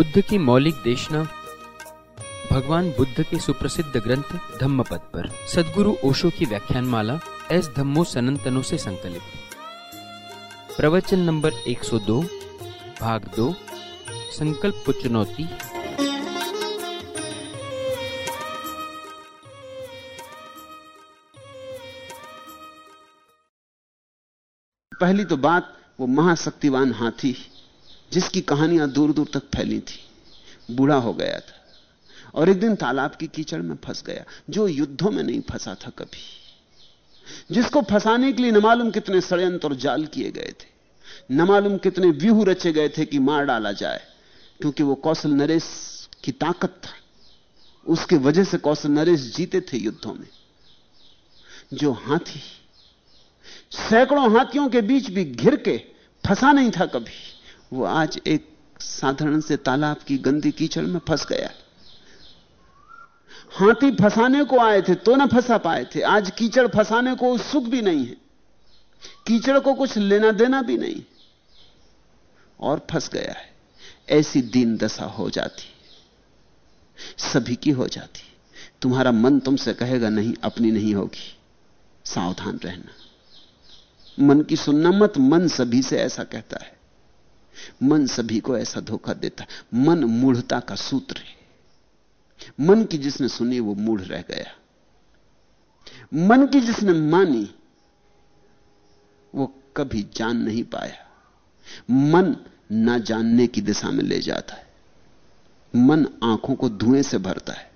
बुद्ध की मौलिक देशना, भगवान बुद्ध के सुप्रसिद्ध ग्रंथ धम्मपद पर। सदगुरु ओशो की व्याख्यान माला एस धम्मो सनंतनों से संकलित। प्रवचन नंबर 102 भाग दो, संकल्प को चुनौती पहली तो बात, वो महाशक्तिवान हाथी। जिसकी कहानियाँ दूर दूर तक फैली थी, बूढ़ा हो गया था। और एक दिन तालाब की कीचड़ में फंस गया, जो युद्धों में नहीं फंसा था कभी। जिसको फंसाने के लिए न मालूम कितने षडयंत्र और जाल किए गए थे, न मालूम कितने व्यूह रचे गए थे कि मार डाला जाए, क्योंकि वो कौशल नरेश की ताकत था। उसके वजह से कौशल नरेश जीते थे युद्धों में। जो हाथी, सैकड़ों हाथियों के बीच भी घिर के फंसा नहीं था कभी। वो आज एक साधारण से तालाब की गंदी कीचड़ में फंस गया। हाथी फंसाने को आए थे तो ना फंसा पाए थे। आज कीचड़ फंसाने को सुख भी नहीं है। कीचड़ को कुछ लेना देना भी नहीं। और फंस गया है। ऐसी दीन दशा हो जाती। सभी की हो जाती। तुम्हारा मन तुमसे कहेगा, नहीं, अपनी नहीं होगी। सावधान रहना। मन की सुनना मत, मन सभी से ऐसा कहता है। मन सभी को ऐसा धोखा देता मन मूढ़ता का सूत्र है। मन की जिसने सुनी, वो मूढ़ रह गया। मन की जिसने मानी, वो कभी जान नहीं पाया। मन ना जानने की दिशा में ले जाता है। मन आँखों को धुएँ से भरता है।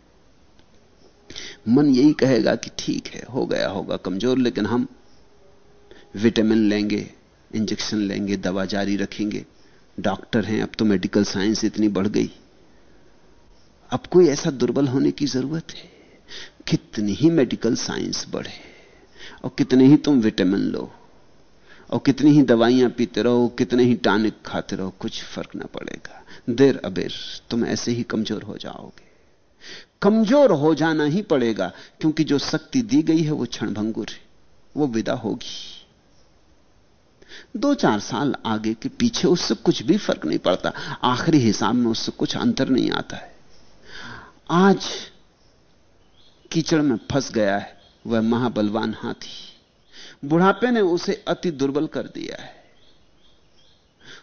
मन यही कहेगा कि ठीक है, हो गया होगा, कमज़ोर, लेकिन हम विटामिन लेंगे, इंजेक्शन लेंगे, दवा जारी रखेंगे। डॉक्टर हैं, अब तो मेडिकल साइंस इतनी बढ़ गई। अब कोई ऐसा दुर्बल होने की ज़रूरत है? कितनी ही मेडिकल साइंस बढ़े, और कितने ही तुम विटामिन लो, और कितनी ही दवाइयाँ पीते रहो, कितने ही टॉनिक खाते रहो, कुछ फ़र्क ना पड़ेगा। देर अबेर तुम ऐसे ही कमज़ोर हो जाओगे। कमज़ोर हो जाना ही पड़ेगा, क्योंकि जो शक्ति दी गई है, वो क्षणभंगुर है, वो विदा होगी। दो चार साल आगे के पीछे उससे कुछ भी फ़र्क नहीं पड़ता। आखिरी हिसाब में उससे कुछ अंतर नहीं आता है। आज कीचड़ में फंस गया है, वह महाबलवान हाथी। बुढ़ापे ने उसे अति दुर्बल कर दिया है।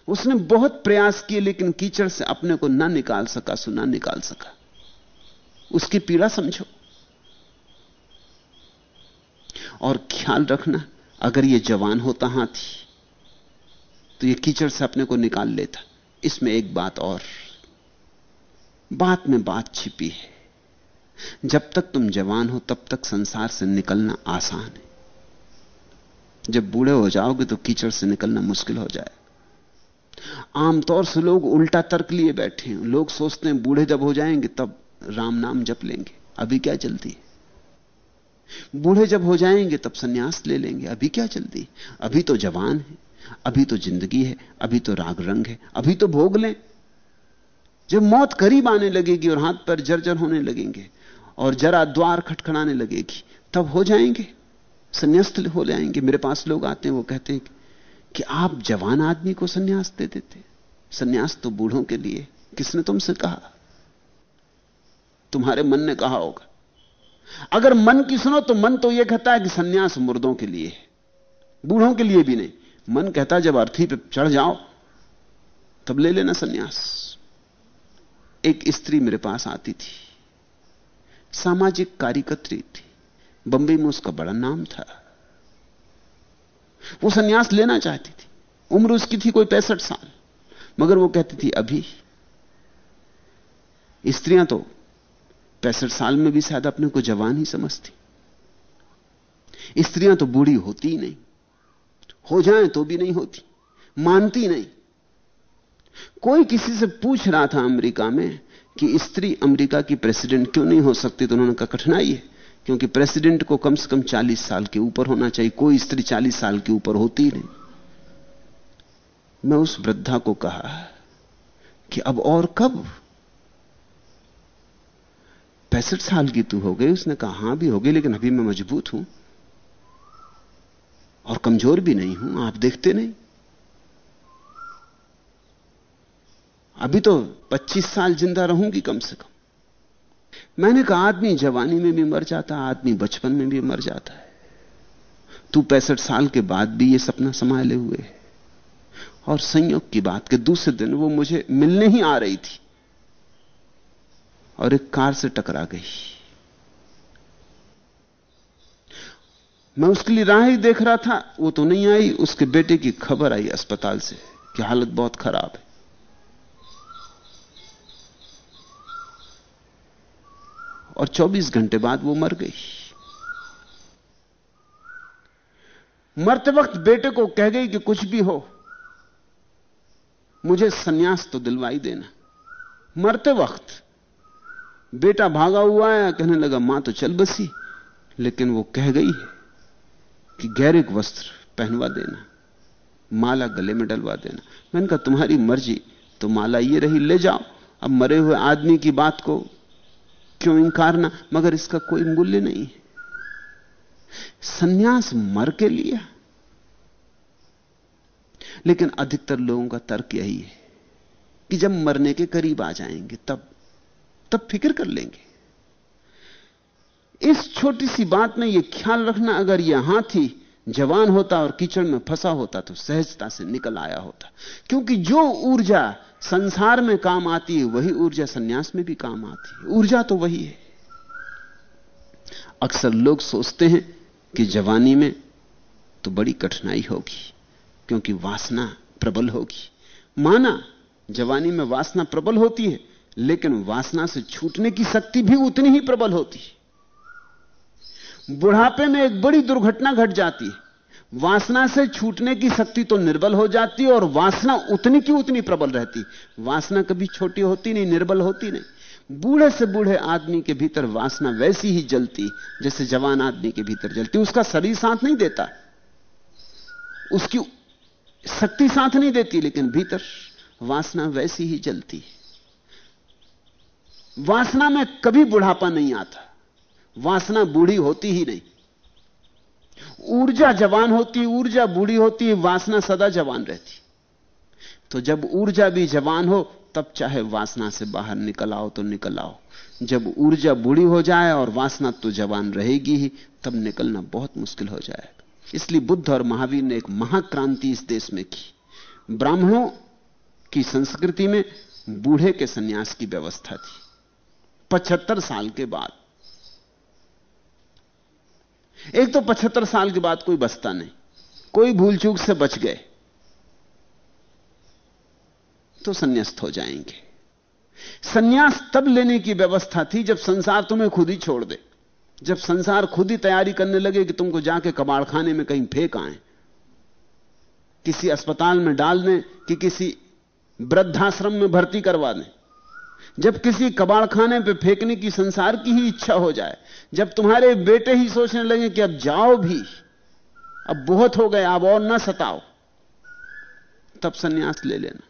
उसने बहुत प्रयास किए, लेकिन कीचड़ से अपने को ना निकाल सका सुना निकाल सका। उसकी पीड़ा समझो। और ख्याल रखना, अगर यह जवान होता हाथी तो ये कीचड़ से अपने को निकाल लेता। इसमें एक बात और। बात में बात छिपी है। जब तक तुम जवान हो, तब तक संसार से निकलना आसान है। जब बूढ़े हो जाओगे तो कीचड़ से निकलना मुश्किल हो जाए। आमतौर से लोग उल्टा तर्क लिए बैठे हैं। लोग सोचते हैं, बूढ़े जब हो जाएँगे, तब राम नाम जप लेंगे। अभी क्या जल्दी है? बूढ़े जब हो जाएँगे, तब सन्यास ले लेंगे। अभी क्या जल्दी अभी तो जवान है। अभी तो ज़िंदगी है, अभी तो राग रंग है, अभी तो भोग लें। जब मौत करीब आने लगेगी और हाथ पर जर्जर होने लगेंगे और जरा द्वार खटखड़ाने लगेगी, तब हो जाएँगे, संन्यास्त हो जाएँगे। मेरे पास लोग आते हैं, वो कहते हैं कि आप जवान आदमी को संन्यास दे देते संन्यास तो बूढ़ों के लिए। किसने तुमसे कहा? तुम्हारे मन ने कहा होगा। अगर मन की सुनो तो मन तो यह कहता है कि सन्यास मुर्दों के लिए है, बूढ़ों के लिए भी नहीं। मन कहता जब अर्थी पे चढ़ जाओ, तब ले लेना सन्यास। एक स्त्री मेरे पास आती थी, सामाजिक कार्यकर्त्री थी बंबई में उसका बड़ा नाम था। वो सन्यास लेना चाहती थी। उम्र उसकी थी कोई पैंसठ साल, मगर वो कहती थी, अभी, स्त्रियाँ तो पैंसठ साल में भी शायद अपने को जवान ही समझती। स्त्रियाँ तो बूढ़ी होती ही नहीं। हो जाए तो भी नहीं होती। मानती नहीं। कोई किसी से पूछ रहा था अमेरिका में कि स्त्री अमेरिका की प्रेसिडेंट क्यों नहीं हो सकती तो उन्होंने कहा, कठिनाई है, क्योंकि प्रेसिडेंट को कम से कम 40 साल के ऊपर होना चाहिए। कोई स्त्री 40 साल के ऊपर होती नहीं। मैं उस वृद्धा को कहा कि, अब और कब? पैंसठ साल की तू हो गई। उसने कहा, हाँ भी हो गई लेकिन अभी मैं मज़बूत हूँ। और कमज़ोर भी नहीं हूँ, आप देखते नहीं। अभी तो 25 साल ज़िंदा रहूँगी कम से कम। मैंने कहा, आदमी जवानी में भी मर जाता है आदमी बचपन में भी मर जाता है। तू पैंसठ साल के बाद भी ये सपना संभाले हुए है। और संयोग की बात के दूसरे दिन वो मुझे मिलने ही आ रही थी। और एक कार से टकरा गई। मैं उसके लिए राह ही देख रहा था, वो तो नहीं आई। उसके बेटे की खबर आई अस्पताल से कि हालत बहुत खराब है। और 24 घंटे बाद वो मर गई। मरते वक्त बेटे को कह गई कि कुछ भी हो, मुझे सन्यास तो दिलवाई देना। मरते वक्त बेटा भागा हुआ है, कहने लगा, माँ तो चल बसी। लेकिन वो कह गई है कि गैरिक वस्त्र पहनवा देना, माला गले में डलवा देना। मैंने कहा, तुम्हारी मर्ज़ी तो माला ये रही, ले जाओ। अब मरे हुए आदमी की बात को क्यों इंकारना? मगर इसका कोई मूल्य नहीं है। सन्यास मर के लिया लेकिन अधिकतर लोगों का तर्क यही है कि जब मरने के करीब आ जाएँगे, तब तब फ़िक्र कर लेंगे। इस छोटी सी बात में यह ख्याल रखना, अगर यह हाथी जवान होता और कीचड़ में फंसा होता तो सहजता से निकल आया होता। क्योंकि जो ऊर्जा संसार में काम आती है, वही ऊर्जा सन्यास में भी काम आती है। ऊर्जा तो वही है। अक्सर लोग सोचते हैं कि जवानी में तो बड़ी कठिनाई होगी, क्योंकि वासना प्रबल होगी। माना जवानी में वासना प्रबल होती है, लेकिन वासना से छूटने की शक्ति भी उतनी ही प्रबल होती है। बुढ़ापे में एक बड़ी दुर्घटना घट जाती है। वासना से छूटने की शक्ति तो निर्बल हो जाती है और वासना उतनी की उतनी प्रबल रहती वासना कभी छोटी होती नहीं, निर्बल होती नहीं। बूढ़े से बूढ़े आदमी के भीतर वासना वैसी ही जलती जैसे जवान आदमी के भीतर जलती उसका शरीर साथ नहीं देता। उसकी शक्ति साथ नहीं देती, लेकिन भीतर वासना वैसी ही जलती वासना में कभी बुढ़ापा नहीं आता। वासना बूढ़ी होती ही नहीं। ऊर्जा जवान होती, ऊर्जा बूढ़ी होती, वासना सदा जवान रहती। तो जब ऊर्जा भी जवान हो, तब चाहे वासना से बाहर निकल आओ तो निकल आओ। जब ऊर्जा बूढ़ी हो जाए और वासना तो जवान रहेगी ही, तब निकलना बहुत मुश्किल हो जाएगा। इसलिए बुद्ध और महावीर ने एक महाक्रांति इस देश में की। ब्राह्मणों की संस्कृति में बूढ़े के सन्यास की व्यवस्था थी। पचहत्तर साल के बाद एक तो पचहत्तर साल के बाद कोई बचता नहीं। कोई भूल चूक से बच गए। तो संन्यास्त हो जाएँगे। संन्यास तब लेने की व्यवस्था थी जब संसार तुम्हें खुद ही छोड़ दे। जब संसार खुद ही तैयारी करने लगे कि तुमको जाके कबाड़ खाने में कहीं फेंक आए। किसी अस्पताल में डाल दें कि किसी वृद्धाश्रम में भर्ती करवा दें। जब किसी कबाड़ खाने पे फेंकने की संसार की ही इच्छा हो जाए, जब तुम्हारे बेटे ही सोचने लगे कि अब जाओ भी, अब बहुत हो गए, अब और ना सताओ, तब सन्यास ले लेना।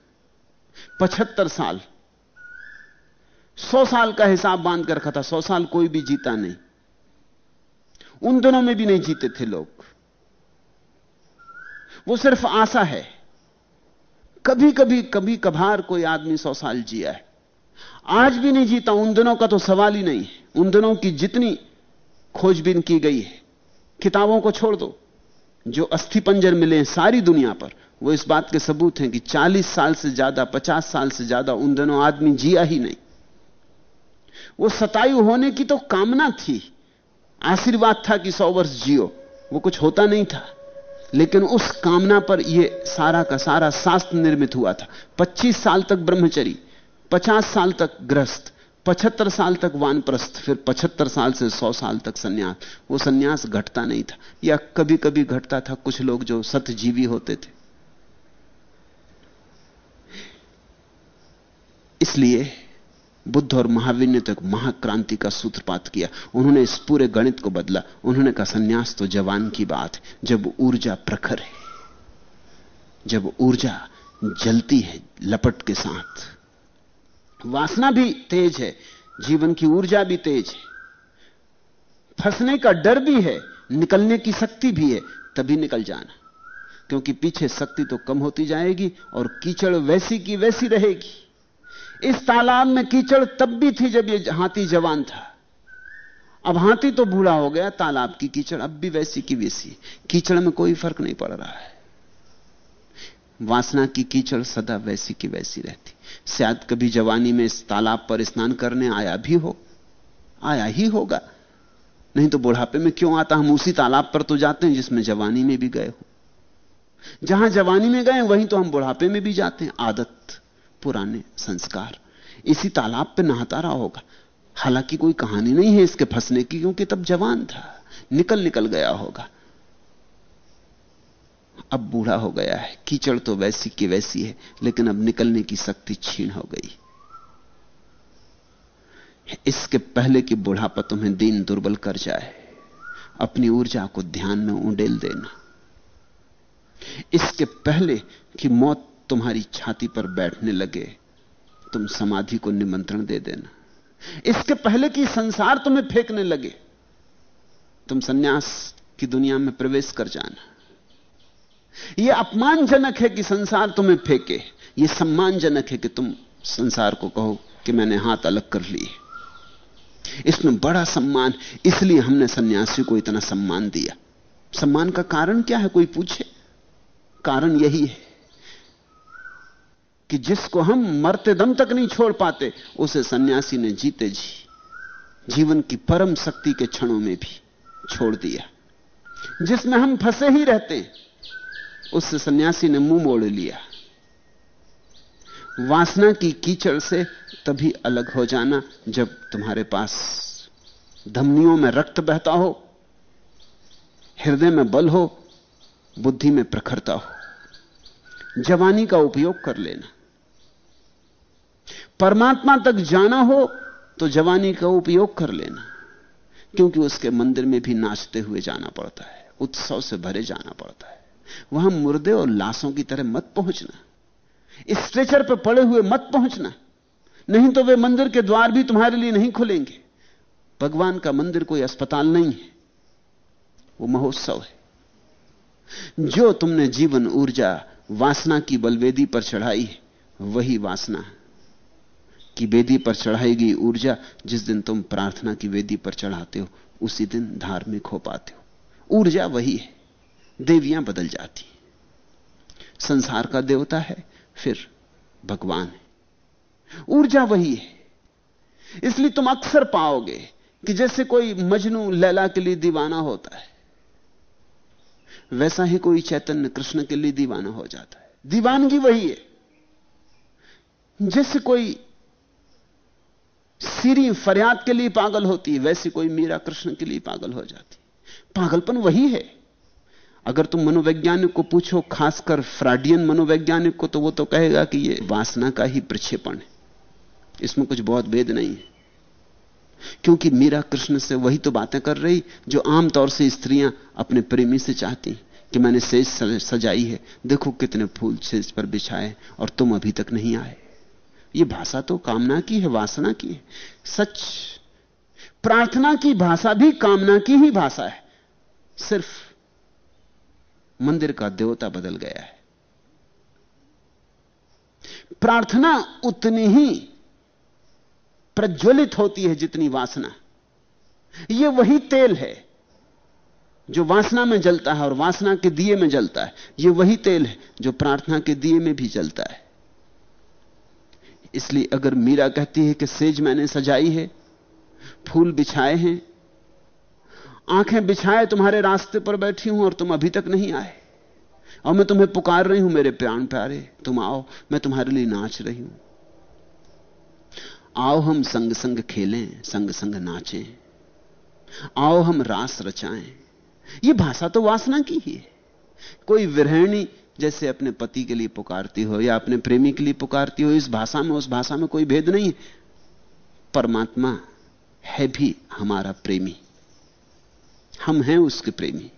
पचहत्तर साल, सौ साल का हिसाब बाँध कर रखा था, सौ साल कोई भी जीता नहीं। उन दिनों में भी नहीं जीते थे लोग। वो सिर्फ़ आशा है। कभी कभी कभी कभार कोई आदमी सौ साल जिया है। आज भी नहीं जीता, उन दिनों का तो सवाल ही नहीं उन दिनों की जितनी खोजबीन की गई है, किताबों को छोड़ दो। जो अस्थि पंजर मिले हैं सारी दुनिया पर, वो इस बात के सबूत हैं कि 40 साल से ज़्यादा 50 साल से ज़्यादा उन दिनों आदमी जिया ही नहीं। वो सतायु होने की तो कामना थी। आशीर्वाद था कि सौ वर्ष जियो। वो कुछ होता नहीं था। लेकिन उस कामना पर यह सारा का सारा शास्त्र निर्मित हुआ था। 25 साल तक ब्रह्मचरी। 50 साल तक ग्रस्त 75 साल तक वानप्रस्थ, फिर 75 साल से सौ साल तक सन्यास। वो सन्यास घटता नहीं था, या कभी कभी घटता था कुछ लोग जो सतजीवी होते थे। इसलिए बुद्ध और महावीर ने तो एक महाक्रांति का सूत्रपात किया। उन्होंने इस पूरे गणित को बदला। उन्होंने कहा, संन्यास तो जवान की बात है, जब ऊर्जा प्रखर है, जब ऊर्जा जलती है लपट के साथ वासना भी तेज है, जीवन की ऊर्जा भी तेज है। फंसने का डर भी है, निकलने की शक्ति भी है, तभी निकल जाना। क्योंकि पीछे शक्ति तो कम होती जाएगी और कीचड़ वैसी की वैसी रहेगी। इस तालाब में कीचड़ तब भी थी जब ये हाथी जवान था। अब हाथी तो बूढ़ा हो गया, तालाब की कीचड़ अब भी वैसी की वैसी कीचड़ में कोई फ़र्क नहीं पड़ रहा है। वासना की कीचड़ सदा वैसी की वैसी रहती। शायद कभी जवानी में इस तालाब पर स्नान करने आया भी हो, आया ही होगा। नहीं तो बुढ़ापे में क्यों आता? हम उसी तालाब पर तो जाते हैं जिसमें जवानी में भी गए हो। जहाँ जवानी में गए, वहीं तो हम बुढ़ापे में भी जाते हैं। आदत, पुराने संस्कार, इसी तालाब पे नहाता रहा होगा। हालाँकि कोई कहानी नहीं है इसके फंसने की, क्योंकि तब जवान था, निकल निकल गया होगा। अब बूढ़ा हो गया है। कीचड़ तो वैसी की वैसी है, लेकिन अब निकलने की शक्ति छीन हो गई। इसके पहले कि बुढ़ापा तुम्हें दीन दुर्बल कर जाए, अपनी ऊर्जा को ध्यान में उंडेल देना। इसके पहले कि मौत तुम्हारी छाती पर बैठने लगे, तुम समाधि को निमंत्रण दे देना। इसके पहले कि संसार तुम्हें फेंकने लगे, तुम सन्यास की दुनिया में प्रवेश कर जाना। यह अपमानजनक है कि संसार तुम्हें फेंके। यह सम्मानजनक है कि तुम संसार को कहो कि मैंने हाथ अलग कर लिए। इसमें बड़ा सम्मान, इसलिए हमने सन्यासी को इतना सम्मान दिया। सम्मान का कारण क्या है, कोई पूछे? कारण यही है कि जिसको हम मरते दम तक नहीं छोड़ पाते, उसे सन्यासी ने जीते जी। जीवन की परम शक्ति के क्षणों में भी छोड़ दिया। जिसमें हम फंसे ही रहते हैं उससे सन्यासी ने मुँह मोड़ लिया। वासना की कीचड़ से तभी अलग हो जाना जब तुम्हारे पास धमनियों में रक्त बहता हो, हृदय में बल हो, बुद्धि में प्रखरता हो। जवानी का उपयोग कर लेना। परमात्मा तक जाना हो तो जवानी का उपयोग कर लेना, क्योंकि उसके मंदिर में भी नाचते हुए जाना पड़ता है, उत्सव से भरे जाना पड़ता है। वहाँ मुर्दे और लाशों की तरह मत पहुँचना। स्ट्रेचर पर पड़े हुए मत पहुँचना। नहीं तो वे मंदिर के द्वार भी तुम्हारे लिए नहीं खुलेंगे। भगवान का मंदिर कोई अस्पताल नहीं है। वो महोत्सव है। जो तुमने जीवन ऊर्जा वासना की बलवेदी पर चढ़ाई वही वासना की वेदी पर चढ़ाई गई ऊर्जा जिस दिन तुम प्रार्थना की वेदी पर चढ़ाते हो, उसी दिन धार्मिक हो पाते हो। ऊर्जा वही है। देवियाँ बदल जाती संसार का देवता है, फिर भगवान है। ऊर्जा वही है। इसलिए तुम अक्सर पाओगे कि जैसे कोई मजनू लैला के लिए दीवाना होता है, वैसा ही कोई चैतन्य कृष्ण के लिए दीवाना हो जाता है। दीवानगी वही है। जैसे कोई सीरी फरियाद के लिए पागल होती है, वैसे कोई मीरा कृष्ण के लिए पागल हो जाती पागलपन वही है। अगर तुम मनोवैज्ञानिक को पूछो, खासकर फ्राडियन मनोवैज्ञानिक को तो वो तो कहेगा कि ये वासना का ही प्रक्षेपण है। इसमें कुछ बहुत भेद नहीं है। क्योंकि मीरा कृष्ण से वही तो बातें कर रही, जो आमतौर से स्त्रियाँ अपने प्रेमी से चाहती कि मैंने सेज, सजाई है। देखो कितने फूल सेज पर बिछाए और तुम अभी तक नहीं आए। ये भाषा तो कामना की है, वासना की है। सच, प्रार्थना की भाषा भी कामना की ही भाषा है। सिर्फ़ मंदिर का देवता बदल गया है। प्रार्थना उतनी ही प्रज्वलित होती है जितनी वासना। यह वही तेल है जो वासना में जलता है और वासना के दिए में जलता है। यह वही तेल है जो प्रार्थना के दिए में भी जलता है। इसलिए अगर मीरा कहती है कि सेज मैंने सजाई है, फूल बिछाए हैं आँखें बिछाए तुम्हारे रास्ते पर बैठी हूँ और तुम अभी तक नहीं आए। और मैं तुम्हें पुकार रही हूँ, मेरे प्राण प्यारे। तुम आओ, मैं तुम्हारे लिए नाच रही हूँ। आओ हम संग संग खेलें, संग संग नाचें। आओ हम रास रचाएँ। यह भाषा तो वासना की ही है। कोई विरहणी जैसे अपने पति के लिए पुकारती हो या अपने प्रेमी के लिए पुकारती हो, इस भाषा में, उस भाषा में कोई भेद नहीं परमात्मा है भी हमारा प्रेमी। हम हैं उसके प्रेमी।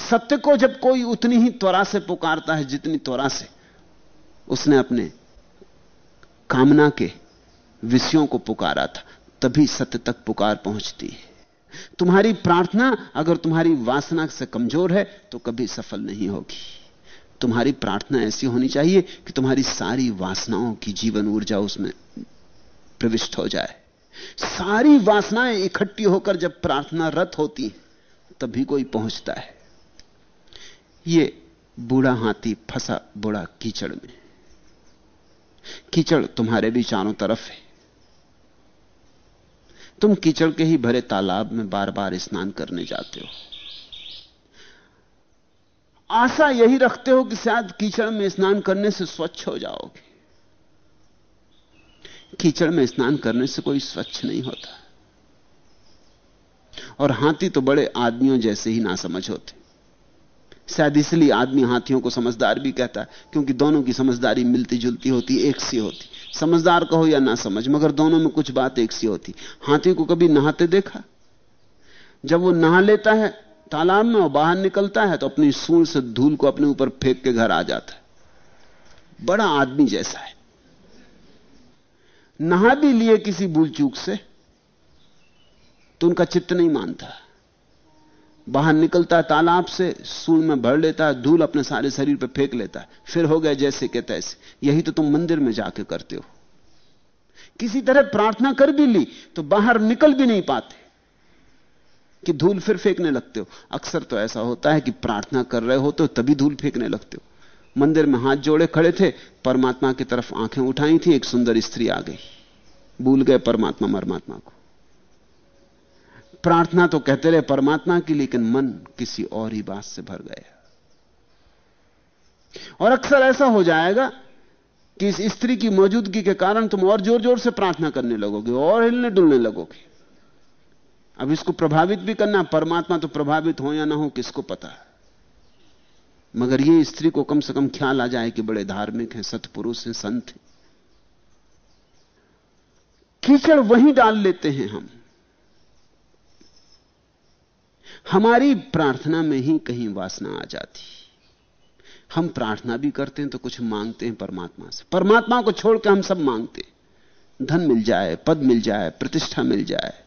सत्य को जब कोई उतनी ही त्वरा से पुकारता है, जितनी त्वरा से उसने अपने कामना के विषयों को पुकारा था, तभी सत्य तक पुकार पहुँचती है। तुम्हारी प्रार्थना अगर तुम्हारी वासना से कमज़ोर है तो कभी सफल नहीं होगी। तुम्हारी प्रार्थना ऐसी होनी चाहिए कि तुम्हारी सारी वासनाओं की जीवन ऊर्जा उसमें प्रविष्ट हो जाए। सारी वासनाएँ इकट्ठी होकर जब प्रार्थना रत होती तभी कोई पहुँचता है। ये बूढ़ा हाथी फंसा बूढ़ा कीचड़ में। कीचड़ तुम्हारे भी चारों तरफ़ है। तुम कीचड़ के ही भरे तालाब में बार बार स्नान करने जाते हो। आशा यही रखते हो कि शायद कीचड़ में स्नान करने से स्वच्छ हो जाओगे। कीचड़ में स्नान करने से कोई स्वच्छ नहीं होता। और हाथी तो बड़े आदमियों जैसे ही ना समझ होते। शायद इसलिए आदमी हाथियों को समझदार भी कहता है, क्योंकि दोनों की समझदारी मिलती जुलती होती, एक सी होती। समझदार कहो या ना समझ, मगर दोनों में कुछ बात एक सी होती। हाथी को कभी नहाते देखा? जब वो नहा लेता है, तालाब में और बाहर निकलता है तो अपनी सूर से धूल को अपने ऊपर फेंक के घर आ जाता है। बड़ा आदमी जैसा है। नहा भी लिए किसी भूल चूक से तो उनका चित्त नहीं मानता। बाहर निकलता है तालाब से सूर में भर लेता है, धूल अपने सारे शरीर पर फेंक लेता है। फिर हो गया जैसे के तैसे। यही तो तुम मंदिर में जाके करते हो। किसी तरह प्रार्थना कर भी ली तो बाहर निकल भी नहीं पाते। कि धूल फिर फेंकने लगते हो। अक्सर तो ऐसा होता है कि प्रार्थना कर रहे हो तो तभी धूल फेंकने लगते हो। मंदिर में हाथ जोड़े खड़े थे, परमात्मा की तरफ़ आँखें उठाई थी, एक सुंदर स्त्री आ गई। भूल गए परमात्मा परमात्मा को। प्रार्थना तो कहते रहे परमात्मा की, लेकिन मन किसी और ही बात से भर गया। और अक्सर ऐसा हो जाएगा कि इस स्त्री की मौजूदगी के कारण तुम और ज़ोर ज़ोर से प्रार्थना करने लगोगे, और हिलने डुलने लगोगे। अब इसको प्रभावित भी करना, परमात्मा तो प्रभावित हो या ना हो, किसको पता है? मगर ये स्त्री को कम से कम ख्याल आ जाए कि बड़े धार्मिक हैं, सतपुरुष हैं, संत हैं। कीचड़ वहीं डाल लेते हैं हम। हमारी प्रार्थना में ही कहीं वासना आ जाती। हम प्रार्थना भी करते हैं तो कुछ मांगते हैं परमात्मा से। परमात्मा को छोड़कर हम सब मांगते हैं। धन मिल जाए, पद मिल जाए, प्रतिष्ठा मिल जाए।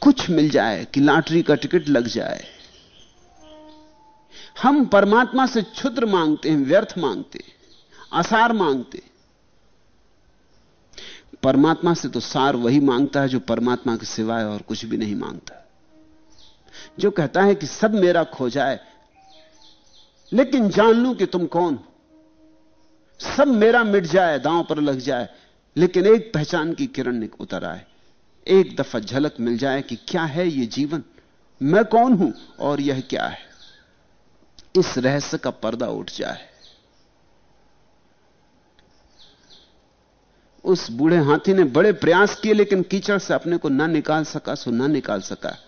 कुछ मिल जाए कि लॉटरी का टिकट लग जाए। हम परमात्मा से क्षुद्र मांगते हैं, व्यर्थ मांगते हैं आसार मांगते परमात्मा से तो सार वही माँगता है जो परमात्मा के सिवाय और कुछ भी नहीं माँगता। जो कहता है कि सब मेरा खो जाए, लेकिन जान लू कि तुम कौन सब मेरा मिट जाए, दांव पर लग जाए, लेकिन एक पहचान की किरण उतर आए। एक दफ़ा झलक मिल जाए कि क्या है यह जीवन, मैं कौन हूँ और यह क्या है? इस रहस्य का पर्दा उठ जाए। उस बूढ़े हाथी ने बड़े प्रयास किए, लेकिन कीचड़ से अपने को ना निकाल सका, सो ना निकाल सका।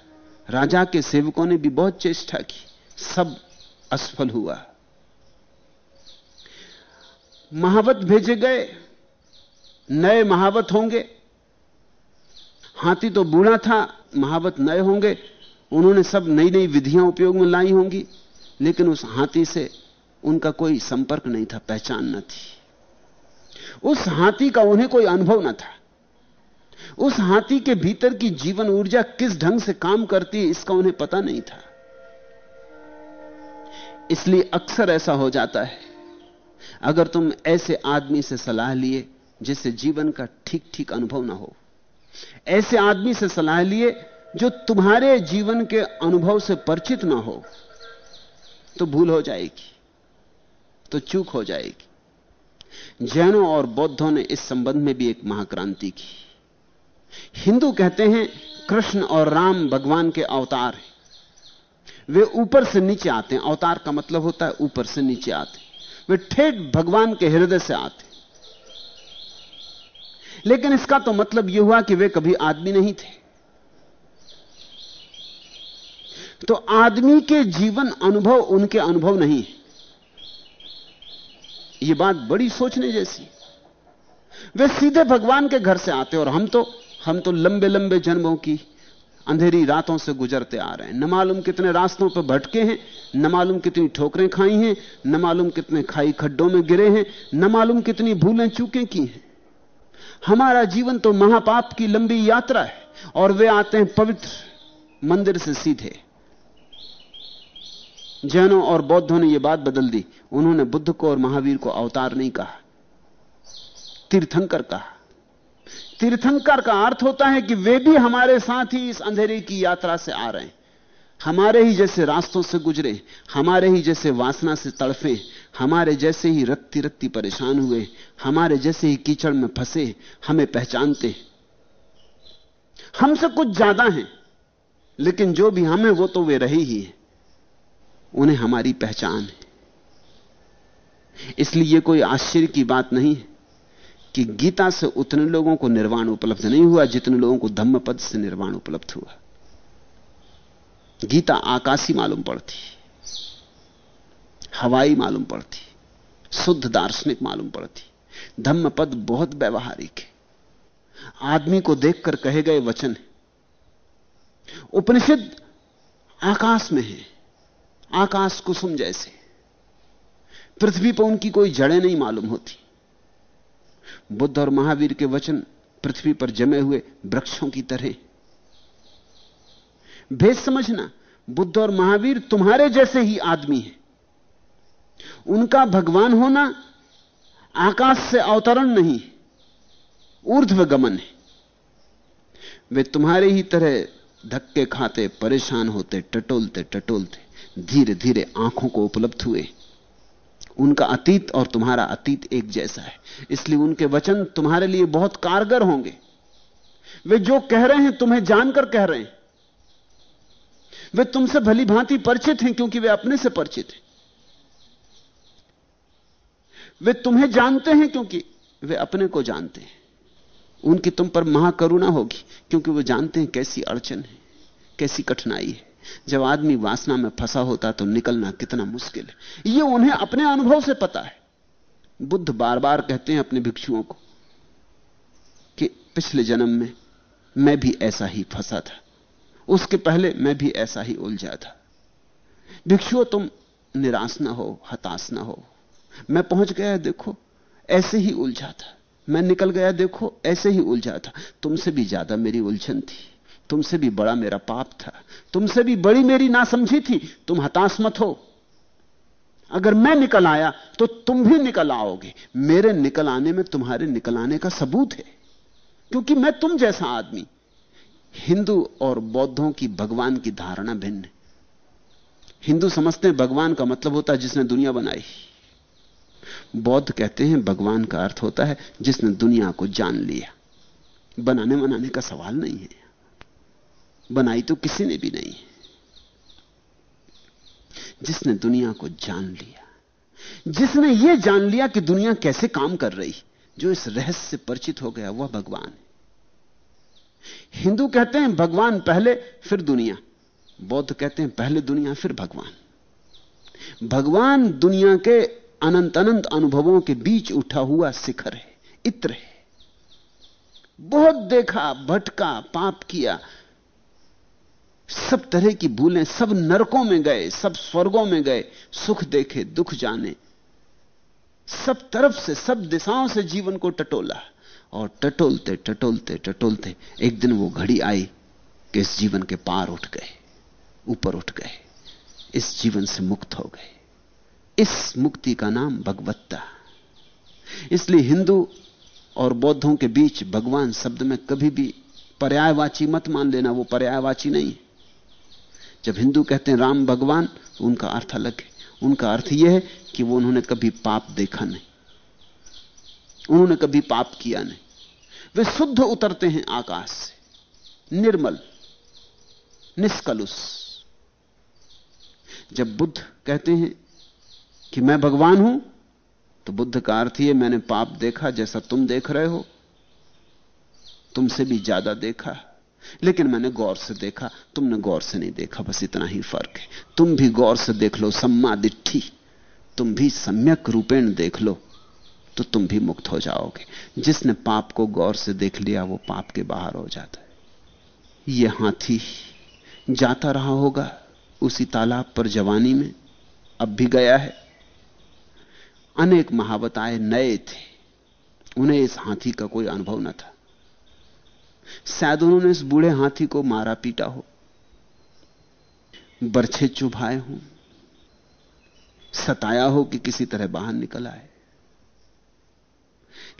राजा के सेवकों ने भी बहुत चेष्टा की। सब असफल हुआ। महावत भेजे गए। नए महावत होंगे। हाथी तो बूढ़ा था, महावत नए होंगे। उन्होंने सब नई नई विधियाँ उपयोग में लाई होंगी। लेकिन उस हाथी से उनका कोई संपर्क नहीं था, पहचान न थी। उस हाथी का उन्हें कोई अनुभव न था। उस हाथी के भीतर की जीवन ऊर्जा किस ढंग से काम करती है, इसका उन्हें पता नहीं था। इसलिए अक्सर ऐसा हो जाता है, अगर तुम ऐसे आदमी से सलाह लिए जिससे जीवन का ठीक ठीक अनुभव ना हो, ऐसे आदमी से सलाह लिए जो तुम्हारे जीवन के अनुभव से परिचित ना हो तो भूल हो जाएगी तो चूक हो जाएगी। जैनों और बौद्धों ने इस संबंध में भी एक महाक्रांति की। हिंदू कहते हैं, कृष्ण और राम भगवान के अवतार हैं। वे ऊपर से नीचे आते हैं। अवतार का मतलब होता है ऊपर से नीचे आते वे ठेठ भगवान के हृदय से आते लेकिन इसका तो मतलब यह हुआ कि वे कभी आदमी नहीं थे। तो आदमी के जीवन अनुभव उनके अनुभव नहीं है। यह बात बड़ी सोचने जैसी। वे सीधे भगवान के घर से आते और हम तो हम तो लंबे लंबे जन्मों की अंधेरी रातों से गुजरते आ रहे हैं। न मालूम कितने रास्तों पर भटके हैं, न मालूम कितनी ठोकरें खाई हैं, न मालूम कितने खाई खड्डों में गिरे हैं, न मालूम कितनी भूलें चूकें की हैं। हमारा जीवन तो महापाप की लंबी यात्रा है और वे आते हैं पवित्र मंदिर से सीधे। जैनों और बौद्धों ने यह बात बदल दी। उन्होंने बुद्ध को और महावीर को अवतार नहीं कहा। तीर्थंकर कहा। तीर्थंकर का अर्थ होता है कि वे भी हमारे साथ ही इस अंधेरे की यात्रा से आ रहे हैं। हमारे ही जैसे रास्तों से गुजरे, हमारे ही जैसे वासना से तड़फे, हमारे जैसे ही रत्ती रत्ती परेशान हुए, हमारे जैसे ही कीचड़ में फंसे, हमें पहचानते। हमसे कुछ ज़्यादा हैं, लेकिन जो भी हम हैं वो तो वे रहे ही हैं। उन्हें हमारी पहचान है। इसलिए यह कोई आश्चर्य की बात नहीं है कि गीता से उतने लोगों को निर्वाण उपलब्ध नहीं हुआ, जितने लोगों को धम्म पद से निर्वाण उपलब्ध हुआ। गीता आकाशी मालूम पड़ती, हवाई मालूम पड़ती, शुद्ध दार्शनिक मालूम पड़ती। धम्म पद बहुत व्यवहारिक है। आदमी को देखकर कहे गए वचन उपनिषद आकाश में है। आकाश कुसुम जैसे। पृथ्वी पर उनकी कोई जड़ें नहीं मालूम होती। बुद्ध और महावीर के वचन पृथ्वी पर जमे हुए वृक्षों की तरह। भेद समझना, बुद्ध और महावीर तुम्हारे जैसे ही आदमी हैं। उनका भगवान होना आकाश से अवतरण नहीं ऊर्ध्व गमन है। वे तुम्हारे ही तरह धक्के खाते, परेशान होते, टटोलते टटोलते। धीरे धीरे आँखों को उपलब्ध हुए। उनका अतीत और तुम्हारा अतीत एक जैसा है। इसलिए उनके वचन तुम्हारे लिए बहुत कारगर होंगे। वे जो कह रहे हैं, तुम्हें जानकर कह रहे हैं। वे तुमसे भली भांति परिचित हैं क्योंकि वे अपने से परिचित हैं। वे तुम्हें जानते हैं क्योंकि वे अपने को जानते हैं। उनकी तुम पर महाकरुणा होगी क्योंकि वो जानते हैं कैसी अड़चन है, कैसी कठिनाई है। जब आदमी वासना में फंसा होता तो निकलना कितना मुश्किल है। यह उन्हें अपने अनुभव से पता है। बुद्ध बार बार कहते हैं अपने भिक्षुओं को कि पिछले जन्म में मैं भी ऐसा ही फंसा था। उसके पहले मैं भी ऐसा ही उलझा था। भिक्षुओं, तुम निराश ना हो, हताश ना हो। मैं पहुँच गया, देखो, ऐसे ही उलझा था। मैं निकल गया, देखो, ऐसे ही उलझा था। तुमसे भी ज़्यादा मेरी उलझन थी। तुमसे भी बड़ा मेरा पाप था। तुमसे भी बड़ी मेरी नासमझी थी। तुम हताश मत हो। अगर मैं निकल आया तो तुम भी निकल आओगे। मेरे निकल आने में तुम्हारे निकल आने का सबूत है। क्योंकि मैं तुम जैसा आदमी। हिंदू और बौद्धों की भगवान की धारणा भिन्न है। हिंदू समझते हैं भगवान का मतलब होता है जिसने दुनिया बनाई। बौद्ध कहते हैं भगवान का अर्थ होता है जिसने दुनिया को जान लिया। बनाने बनाने का सवाल नहीं है। बनाई तो किसी ने भी नहीं। जिसने दुनिया को जान लिया, जिसने यह जान लिया कि दुनिया कैसे काम कर रही, जो इस रहस्य से परिचित हो गया, वह भगवान है। हिंदू कहते हैं, भगवान पहले, फिर दुनिया। बौद्ध कहते हैं, पहले दुनिया, फिर भगवान। भगवान दुनिया के अनंत अनंत अनुभवों के बीच उठा हुआ शिखर है, इत्र है। बहुत देखा, भटका, पाप किया सब तरह की भूलें, सब नरकों में गए, सब स्वर्गों में गए, सुख देखे, दुख जाने। सब तरफ़ से, सब दिशाओं से जीवन को टटोला और टटोलते टटोलते टटोलते एक दिन वो घड़ी आई कि इस जीवन के पार उठ गए, ऊपर उठ गए, इस जीवन से मुक्त हो गए। इस मुक्ति का नाम भगवत्ता। इसलिए हिंदू और बौद्धों के बीच भगवान शब्द में कभी भी पर्यायवाची मत मान लेना, वो पर्यायवाची नहीं जब हिंदू कहते हैं राम भगवान तो उनका अर्थ अलग है। उनका अर्थ यह है कि वो उन्होंने कभी पाप देखा नहीं। उन्होंने कभी पाप किया नहीं। वे शुद्ध उतरते हैं आकाश से। निर्मल, निष्कलुष। जब बुद्ध कहते हैं कि मैं भगवान हूँ तो बुद्ध का अर्थ यह मैंने पाप देखा जैसा तुम देख रहे हो, तुमसे भी ज़्यादा देखा। लेकिन मैंने गौर से देखा, तुमने गौर से नहीं देखा, बस इतना ही फ़र्क है। तुम भी गौर से देख लो सम्मा दिट्ठी तुम भी सम्यक रूपेण देख लो तो तुम भी मुक्त हो जाओगे। जिसने पाप को गौर से देख लिया, वो पाप के बाहर हो जाता है। यह हाथी जाता रहा होगा उसी तालाब पर जवानी में, अब भी गया है। अनेक महावताएँ नए थे, उन्हें इस हाथी का कोई अनुभव न था। शायद उन्होंने इस बूढ़े हाथी को मारा पीटा हो। बरछे चुभाए हों। सताया हो कि किसी तरह बाहर निकल आए।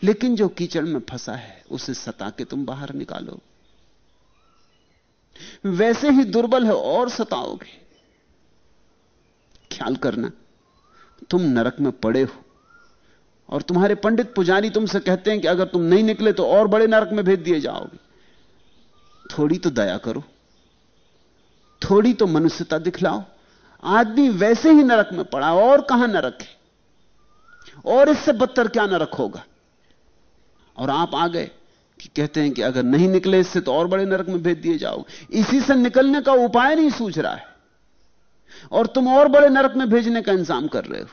लेकिन जो कीचड़ में फंसा है, उसे सता के तुम बाहर निकालो। वैसे ही दुर्बल है, और सताओगे। ख्याल करना, तुम नरक में पड़े हो, और तुम्हारे पंडित पुजारी तुमसे कहते हैं कि अगर तुम नहीं निकले तो और बड़े नरक में भेज दिए जाओगे। थोड़ी तो दया करो, थोड़ी तो मनुष्यता दिखलाओ। आदमी वैसे ही नरक में पड़ा, और कहाँ नरक है? और इससे बदतर क्या नरक होगा? और आप आ गए कि कहते हैं कि अगर नहीं निकले इससे तो और बड़े नरक में भेज दिए जाओ। इसी से निकलने का उपाय नहीं सूझ रहा है। और तुम और बड़े नरक में भेजने का इंतज़ाम कर रहे हो।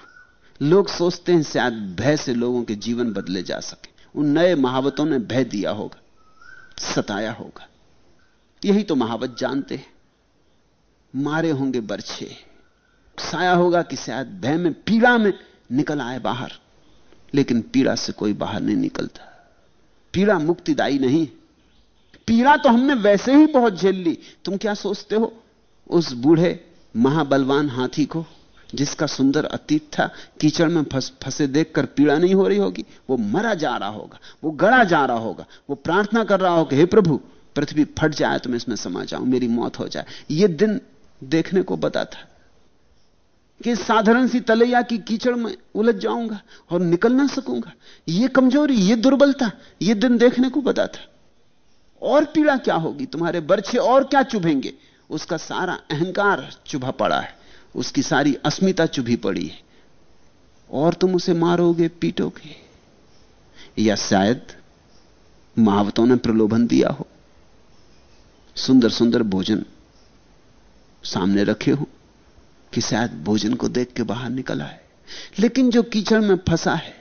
लोग सोचते हैं शायद भय से लोगों के जीवन बदले जा सके। उन नए महावतों ने भय दिया होगा, सताया होगा। यही तो महावत जानते हैं। मारे होंगे बर्छे। साया होगा कि शायद भय में पीड़ा में निकल आए बाहर। लेकिन पीड़ा से कोई बाहर नहीं निकलता। पीड़ा मुक्तिदायी नहीं। पीड़ा तो हमने वैसे ही बहुत झेल ली। तुम क्या सोचते हो? उस बूढ़े महाबलवान हाथी को जिसका सुंदर अतीत था कीचड़ में फस, फंसे देखकर पीड़ा नहीं हो रही होगी वो मरा जा रहा होगा वो गड़ा जा रहा होगा वो प्रार्थना कर रहा होगा हे प्रभु पृथ्वी फट जाए तो मैं इसमें समा जाऊँ, मेरी मौत हो जाए। यह दिन देखने को बता था कि साधारण सी तलैया की कीचड़ में उलझ जाऊँगा और निकल ना सकूँगा। यह कमज़ोरी यह दुर्बलता यह दिन देखने को बता था। और पीड़ा क्या होगी? तुम्हारे बर्छे और क्या चुभेंगे? उसका सारा अहंकार चुभा पड़ा है। उसकी सारी अस्मिता चुभी पड़ी है। और तुम उसे मारोगे, पीटोगे? या शायद महावतों ने प्रलोभन दिया हो? सुंदर सुंदर भोजन सामने रखे हो कि शायद भोजन को देख के बाहर निकल आए लेकिन जो कीचड़ में फंसा है,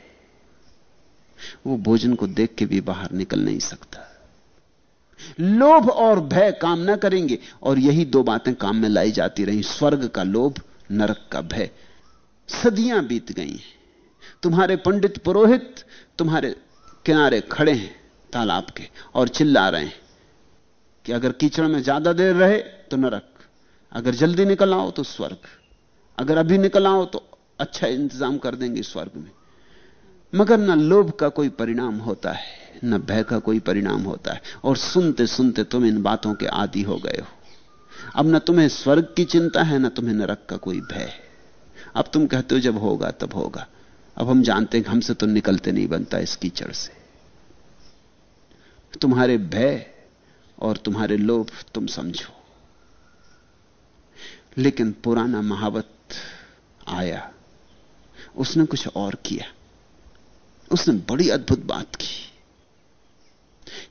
वो भोजन को देख के भी बाहर निकल नहीं सकता। लोभ और भय काम ना करेंगे, और यही दो बातें काम में लाई जाती रही। स्वर्ग का लोभ, नरक का भय। सदियाँ बीत गई हैं। तुम्हारे पंडित पुरोहित, तुम्हारे किनारे खड़े हैं तालाब के, और चिल्ला रहे हैं। कि अगर कीचड़ में ज़्यादा देर रहे तो नरक। अगर जल्दी निकल आओ तो स्वर्ग। अगर अभी निकल आओ तो अच्छा इंतज़ाम कर देंगे स्वर्ग में। मगर न लोभ का कोई परिणाम होता है, न भय का कोई परिणाम होता है। और सुनते सुनते तुम इन बातों के आदि हो गए हो। अब न तुम्हें स्वर्ग की चिंता है, न तुम्हें नरक का कोई भय। अब तुम कहते हो, जब होगा तब होगा। अब हम जानते हैं हमसे तो निकलते नहीं बनता इस कीचड़ से। तुम्हारे भय और तुम्हारे लोभ तुम समझो। लेकिन पुराना महावत आया। उसने कुछ और किया। उसने बड़ी अद्भुत बात की।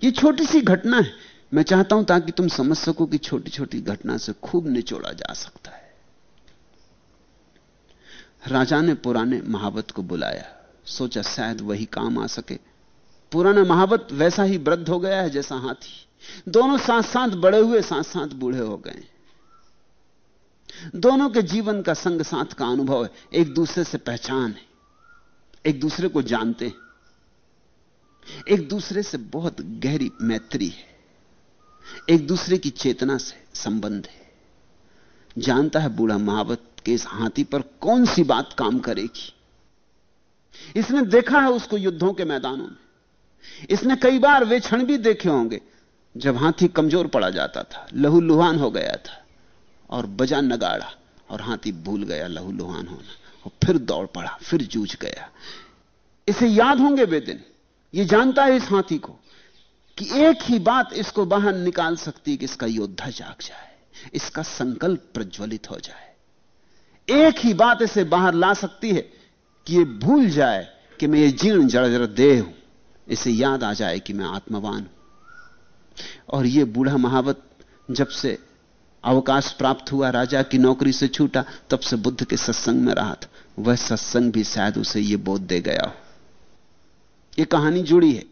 यह छोटी सी घटना है। मैं चाहता हूँ ताकि तुम समझ सको कि छोटी छोटी घटना से खूब निचोड़ा जा सकता है। राजा ने पुराने महावत को बुलाया। सोचा शायद वही काम आ सके। पुराना महावत वैसा ही वृद्ध हो गया है जैसा हाथी। दोनों साथ साथ बड़े हुए, साथ साथ बूढ़े हो गए। दोनों के जीवन का संग साथ का अनुभव है। एक दूसरे से पहचान है। एक दूसरे को जानते हैं। एक दूसरे से बहुत गहरी मैत्री है। एक दूसरे की चेतना से संबंध है। जानता है बूढ़ा महावत के इस हाथी पर कौन सी बात काम करेगी। इसने देखा है उसको युद्धों के मैदानों में। इसने कई बार वे क्षण भी देखे होंगे। जब हाथी कमज़ोर पड़ा जाता था लहू लुहान हो गया था, और बजा नगाड़ा, और हाथी भूल गया लहू लुहान होना और फिर दौड़ पड़ा, फिर जूझ गया। इसे याद होंगे वे दिन। ये जानता है इस हाथी को कि एक ही बात इसको बाहर निकाल सकती कि इसका योद्धा जाग जाए, इसका संकल्प प्रज्वलित हो जाए। एक ही बात इसे बाहर ला सकती है कि यह भूल जाए कि मैं ये जीर्ण जड़ जड़ देह हूँ। इसे याद आ जाए कि मैं आत्मवान हूँ। और ये बूढ़ा महावत जब से अवकाश प्राप्त हुआ, राजा की नौकरी से छूटा, तब से बुद्ध के सत्संग में रहा था। वह सत्संग भी शायद उसे यह बोध दे गया हो। यह कहानी जुड़ी है।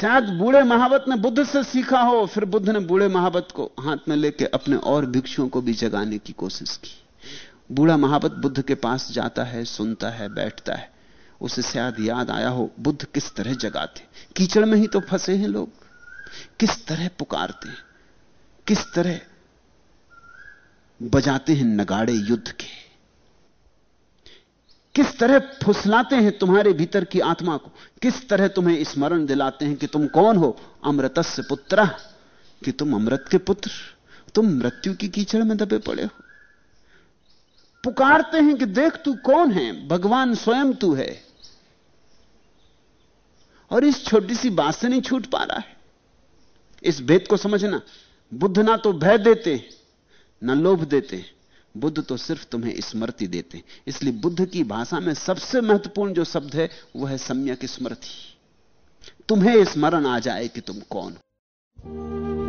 शायद बूढ़े महावत ने बुद्ध से सीखा हो, फिर बुद्ध ने बूढ़े महावत को हाथ में लेके अपने और भिक्षुओं को भी जगाने की कोशिश की। बूढ़ा महावत बुद्ध के पास जाता है, सुनता है, बैठता है। उसे शायद याद आया हो, बुद्ध किस तरह जगाते। कीचड़ में ही तो फंसे हैं लोग। किस तरह पुकारते हैं? किस तरह बजाते हैं नगाड़े युद्ध के? किस तरह फुसलाते हैं तुम्हारे भीतर की आत्मा को? किस तरह तुम्हें स्मरण दिलाते हैं कि तुम कौन हो? अमृतस्य पुत्र। कि तुम अमृत के पुत्र। तुम मृत्यु की कीचड़ में दबे पड़े हो। पुकारते हैं कि देख तू कौन है? भगवान स्वयं तू है। और इस छोटी सी बात से नहीं छूट पा रहा है। इस भेद को समझना। बुद्ध ना तो भय देते, ना लोभ देते। बुद्ध तो सिर्फ़ तुम्हें स्मृति देते। इसलिए बुद्ध की भाषा में सबसे महत्वपूर्ण जो शब्द है वह है सम्यक स्मृति। तुम्हें स्मरण आ जाए कि तुम कौन हो।